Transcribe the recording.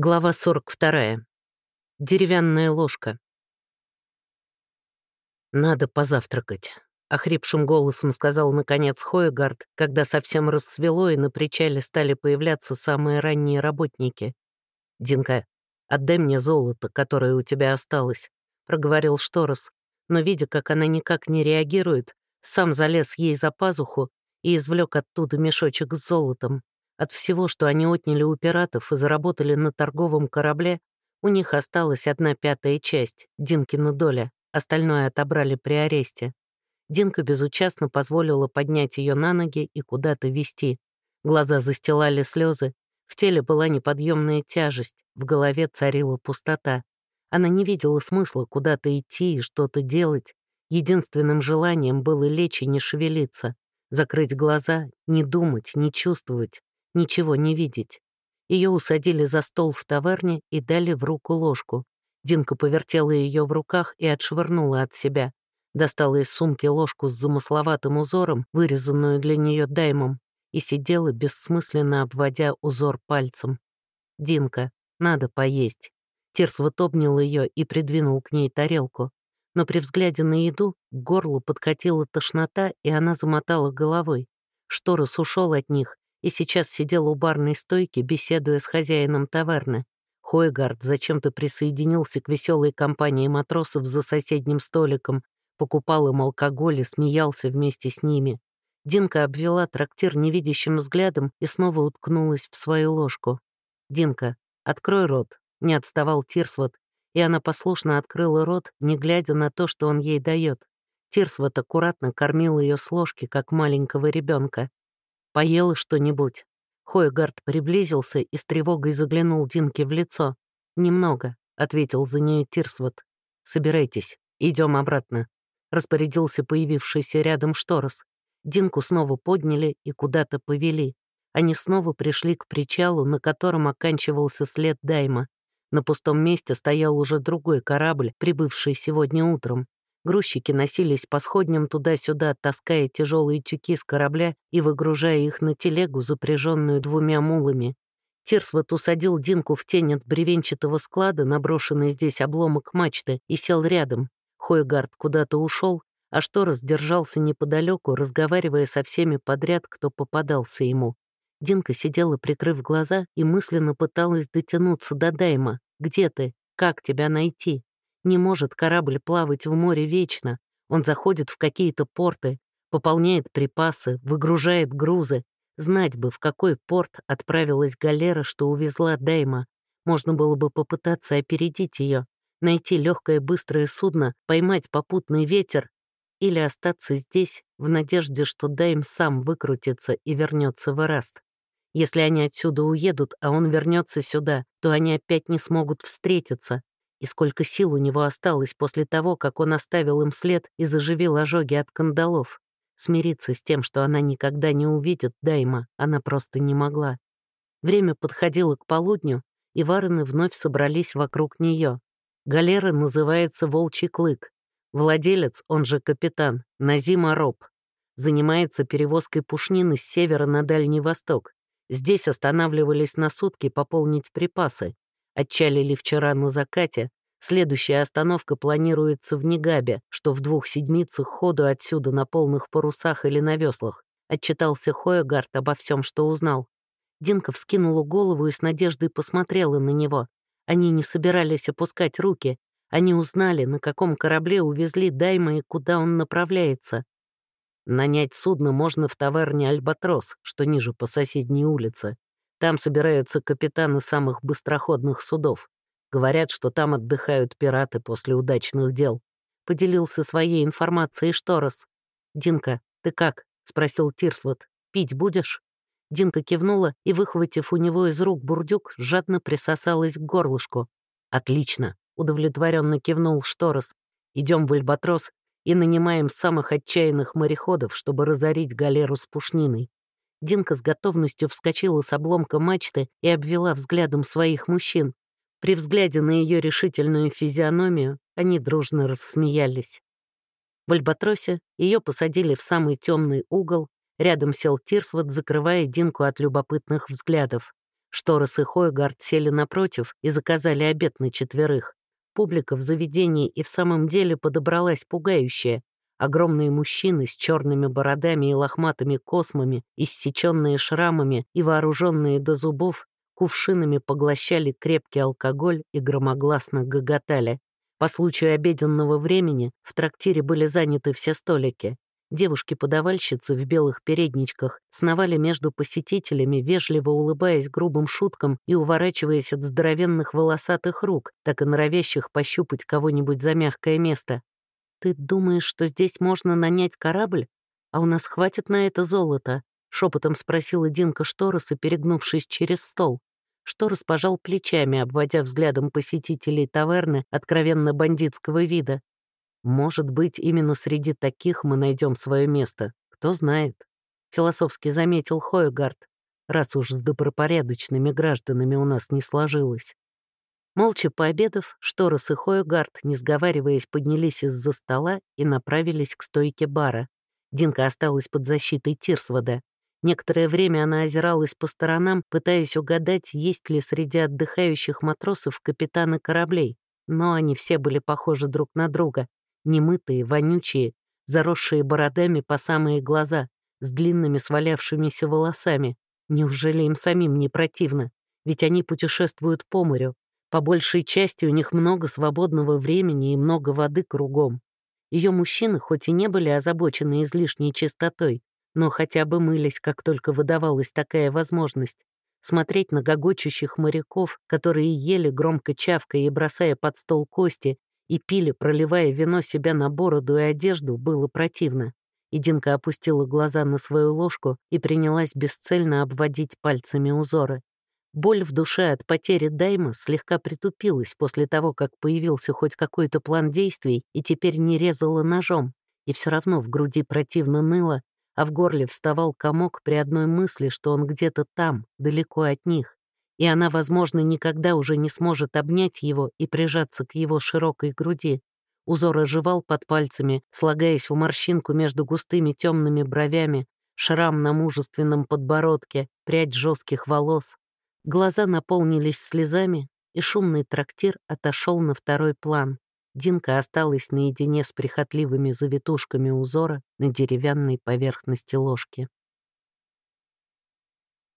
Глава 42. Деревянная ложка. «Надо позавтракать», — охрипшим голосом сказал наконец Хоегард, когда совсем рассвело и на причале стали появляться самые ранние работники. «Динка, отдай мне золото, которое у тебя осталось», — проговорил Шторос, но, видя, как она никак не реагирует, сам залез ей за пазуху и извлек оттуда мешочек с золотом. От всего, что они отняли у пиратов и заработали на торговом корабле, у них осталась одна пятая часть, Динкина доля, остальное отобрали при аресте. Динка безучастно позволила поднять ее на ноги и куда-то вести. Глаза застилали слезы, в теле была неподъемная тяжесть, в голове царила пустота. Она не видела смысла куда-то идти и что-то делать. Единственным желанием было лечь и не шевелиться, закрыть глаза, не думать, не чувствовать, ничего не видеть. Ее усадили за стол в таверне и дали в руку ложку. Динка повертела ее в руках и отшвырнула от себя. Достала из сумки ложку с замысловатым узором, вырезанную для нее даймом, и сидела, бессмысленно обводя узор пальцем. «Динка, надо поесть». Терсвот обнял ее и придвинул к ней тарелку. Но при взгляде на еду к горлу подкатила тошнота, и она замотала головой. Шторос ушел от них, и сейчас сидел у барной стойки, беседуя с хозяином таверны. Хойгард зачем-то присоединился к веселой компании матросов за соседним столиком, покупал им алкоголь и смеялся вместе с ними. Динка обвела трактир невидящим взглядом и снова уткнулась в свою ложку. «Динка, открой рот», — не отставал Тирсвот, и она послушно открыла рот, не глядя на то, что он ей дает. Тирсвот аккуратно кормил ее с ложки, как маленького ребенка. Поела что-нибудь?» Хойгард приблизился и с тревогой заглянул Динке в лицо. «Немного», — ответил за нее Тирсвот. «Собирайтесь, идем обратно», — распорядился появившийся рядом Шторос. Динку снова подняли и куда-то повели. Они снова пришли к причалу, на котором оканчивался след Дайма. На пустом месте стоял уже другой корабль, прибывший сегодня утром. Грузчики носились по сходням туда-сюда, таская тяжелые тюки с корабля и выгружая их на телегу, запряженную двумя мулами. Тирсвот усадил Динку в тень от бревенчатого склада, наброшенный здесь обломок мачты, и сел рядом. Хойгард куда-то ушел, а Шторос держался неподалеку, разговаривая со всеми подряд, кто попадался ему. Динка сидела, прикрыв глаза, и мысленно пыталась дотянуться до Дайма. «Где ты? Как тебя найти?» Не может корабль плавать в море вечно. Он заходит в какие-то порты, пополняет припасы, выгружает грузы. Знать бы, в какой порт отправилась галера, что увезла Дайма. Можно было бы попытаться опередить ее, найти легкое быстрое судно, поймать попутный ветер или остаться здесь в надежде, что Дайм сам выкрутится и вернется в Эраст. Если они отсюда уедут, а он вернется сюда, то они опять не смогут встретиться, и сколько сил у него осталось после того, как он оставил им след и заживил ожоги от кандалов. Смириться с тем, что она никогда не увидит Дайма, она просто не могла. Время подходило к полудню, и варены вновь собрались вокруг нее. Галера называется «Волчий клык». Владелец, он же капитан, Назим Ароб. Занимается перевозкой пушнины с севера на Дальний Восток. Здесь останавливались на сутки пополнить припасы, Отчалили вчера на закате, следующая остановка планируется в Негабе, что в двух седмицах ходу отсюда на полных парусах или на веслах. Отчитался Хоегард обо всем, что узнал. Динка вскинула голову и с надеждой посмотрела на него. Они не собирались опускать руки. Они узнали, на каком корабле увезли Дайма и куда он направляется. Нанять судно можно в таверне «Альбатрос», что ниже по соседней улице. Там собираются капитаны самых быстроходных судов. Говорят, что там отдыхают пираты после удачных дел. Поделился своей информацией Шторос. «Динка, ты как?» — спросил Тирсвот. «Пить будешь?» Динка кивнула и, выхватив у него из рук бурдюк, жадно присосалась к горлышку. «Отлично!» — удовлетворенно кивнул Шторос. «Идем в Альбатрос и нанимаем самых отчаянных мореходов, чтобы разорить галеру с пушниной. Динка с готовностью вскочила с обломка мачты и обвела взглядом своих мужчин. При взгляде на ее решительную физиономию они дружно рассмеялись. В Альбатросе ее посадили в самый темный угол, рядом сел Тирсвот, закрывая Динку от любопытных взглядов. Шторос и Хойгард сели напротив и заказали обед на четверых. Публика в заведении и в самом деле подобралась пугающая. Огромные мужчины с черными бородами и лохматыми космами, иссеченные шрамами и вооруженные до зубов, кувшинами поглощали крепкий алкоголь и громогласно гоготали. По случаю обеденного времени в трактире были заняты все столики. Девушки-подавальщицы в белых передничках сновали между посетителями, вежливо улыбаясь грубым шуткам и уворачиваясь от здоровенных волосатых рук, так и норовящих пощупать кого-нибудь за мягкое место. «Ты думаешь, что здесь можно нанять корабль? А у нас хватит на это золота?» — шепотом спросила Динка Штороса, перегнувшись через стол. Шторос пожал плечами, обводя взглядом посетителей таверны откровенно бандитского вида. Может быть, именно среди таких мы найдем свое место, кто знает. Философски заметил Хойгард, раз уж с добропорядочными гражданами у нас не сложилось. Молча пообедав, Шторос и Хойгард, не сговариваясь, поднялись из-за стола и направились к стойке бара. Динка осталась под защитой Тирсвода. Некоторое время она озиралась по сторонам, пытаясь угадать, есть ли среди отдыхающих матросов капитаны кораблей. Но они все были похожи друг на друга, немытые, вонючие, заросшие бородами по самые глаза, с длинными свалявшимися волосами. Неужели им самим не противно? Ведь они путешествуют по морю. По большей части у них много свободного времени и много воды кругом. Ее мужчины хоть и не были озабочены излишней чистотой, но хотя бы мылись, как только выдавалась такая возможность. Смотреть на гогочущих моряков, которые ели громко чавкая и бросая под стол кости, и пили, проливая вино себя на бороду и одежду, было противно. И Динка опустила глаза на свою ложку и принялась бесцельно обводить пальцами узоры. Боль в душе от потери Дайма слегка притупилась после того, как появился хоть какой-то план действий и теперь не резала ножом, и все равно в груди противно ныло, а в горле вставал комок при одной мысли, что он где-то там, далеко от них и она, возможно, никогда уже не сможет обнять его и прижаться к его широкой груди. Узор оживал под пальцами, слагаясь в морщинку между густыми темными бровями, шрам на мужественном подбородке, прядь жестких волос. Глаза наполнились слезами, и шумный трактир отошел на второй план. Динка осталась наедине с прихотливыми завитушками узора на деревянной поверхности ложки.